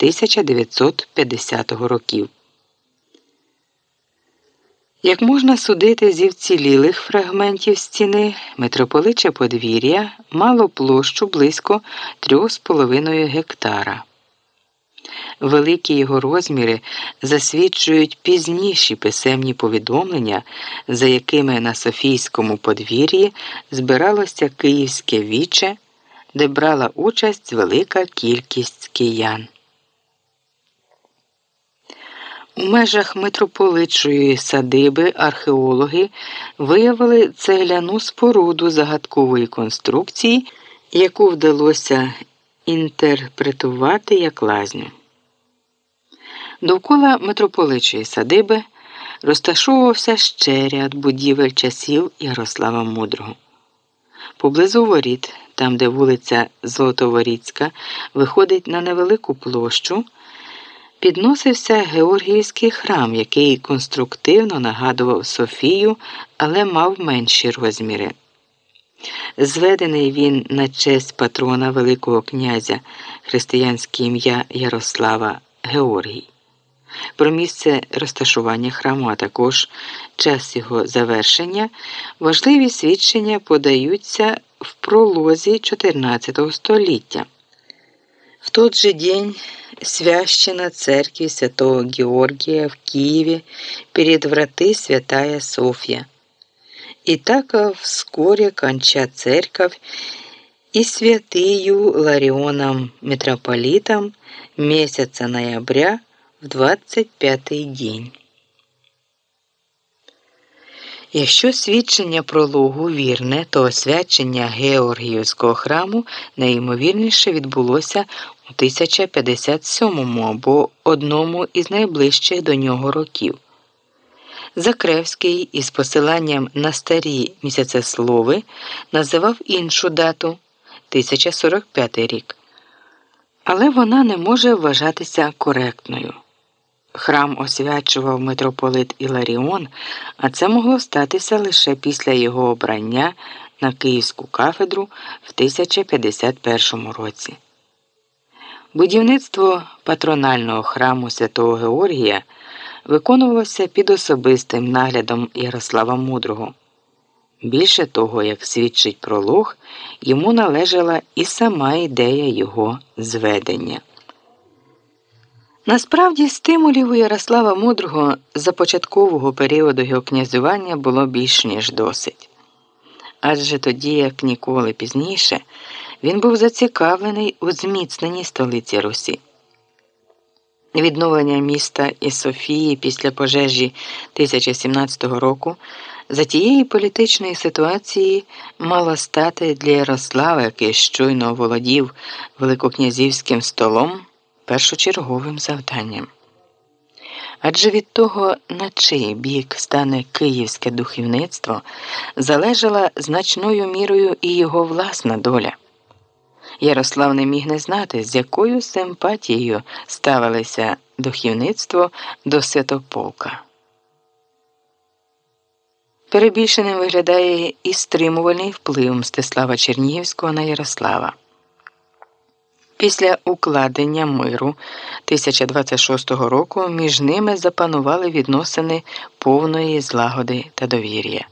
1950 років. Як можна судити зі вцілілих фрагментів стіни, митрополиче подвір'я мало площу близько 3,5 гектара. Великі його розміри засвідчують пізніші писемні повідомлення, за якими на Софійському подвір'ї збиралося Київське віче, де брала участь велика кількість киян. У межах митрополитчої садиби археологи виявили цегляну споруду загадкової конструкції, яку вдалося інтерпретувати як лазню. Довкола митрополичої садиби розташовувався ще ряд будівель часів Ярослава Мудрого. Поблизу воріт, там де вулиця Золотоворіцька виходить на невелику площу, підносився Георгіївський храм, який конструктивно нагадував Софію, але мав менші розміри. Зведений він на честь патрона Великого князя християнське ім'я Ярослава Георгій. Про місце розташування храму, а також час його завершення, важливі свідчення подаються в пролозі 14 століття. В тот же день священа церкви святого Георгия в Киеве перед враты святая Софья. И так вскоре конча церковь и святыю Ларионом митрополитом месяца ноября в 25-й день. Якщо свідчення прологу вірне, то освячення Георгіївського храму найімовірніше відбулося у 1057 або одному із найближчих до нього років. Закревський із посиланням на старі місяцеслови називав іншу дату 1045 рік, але вона не може вважатися коректною. Храм освячував митрополит Іларіон, а це могло статися лише після його обрання на Київську кафедру в 1051 році. Будівництво патронального храму святого Георгія виконувалося під особистим наглядом Ярослава Мудрого. Більше того, як свідчить пролог, йому належала і сама ідея його зведення. Насправді, стимулів у Ярослава Мудрого за початкового періоду його князювання було більш ніж досить. Адже тоді, як ніколи пізніше, він був зацікавлений у зміцненні столиці Русі. Відновлення міста і Софії після пожежі 1017 року за тієї політичної ситуації мало стати для Ярослава, який щойно володів великокнязівським столом першочерговим завданням. Адже від того, на чий бік стане київське духовництво, залежала значною мірою і його власна доля. Ярослав не міг не знати, з якою симпатією ставилися духовництво до святополка. Перебільшеним виглядає і стримувальний вплив Мстислава Чернігівського на Ярослава. Після укладення миру 1026 року між ними запанували відносини повної злагоди та довір'я.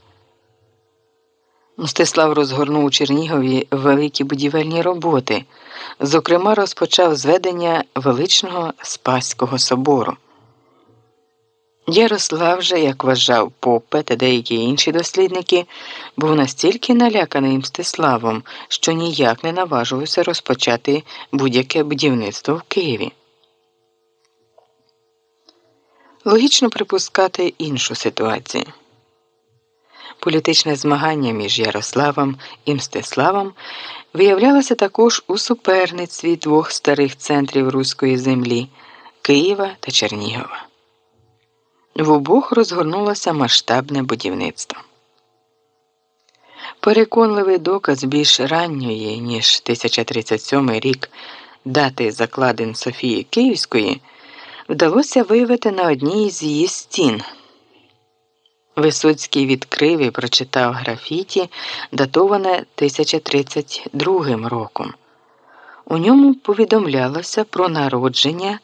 Мстислав розгорнув у Чернігові великі будівельні роботи, зокрема, розпочав зведення величного Спаського собору. Ярослав же, як вважав Попе та деякі інші дослідники, був настільки наляканий Мстиславом, що ніяк не наважувався розпочати будь-яке будівництво в Києві. Логічно припускати іншу ситуацію. Політичне змагання між Ярославом і Мстиславом виявлялося також у суперництві двох старих центрів руської землі Києва та Чернігова. В обох розгорнулося масштабне будівництво. Переконливий доказ більш ранньої, ніж 1037 рік дати закладин Софії Київської вдалося виявити на одній з її стін. Висоцький відкрив і прочитав графіті, датоване 1032 роком. У ньому повідомлялося про народження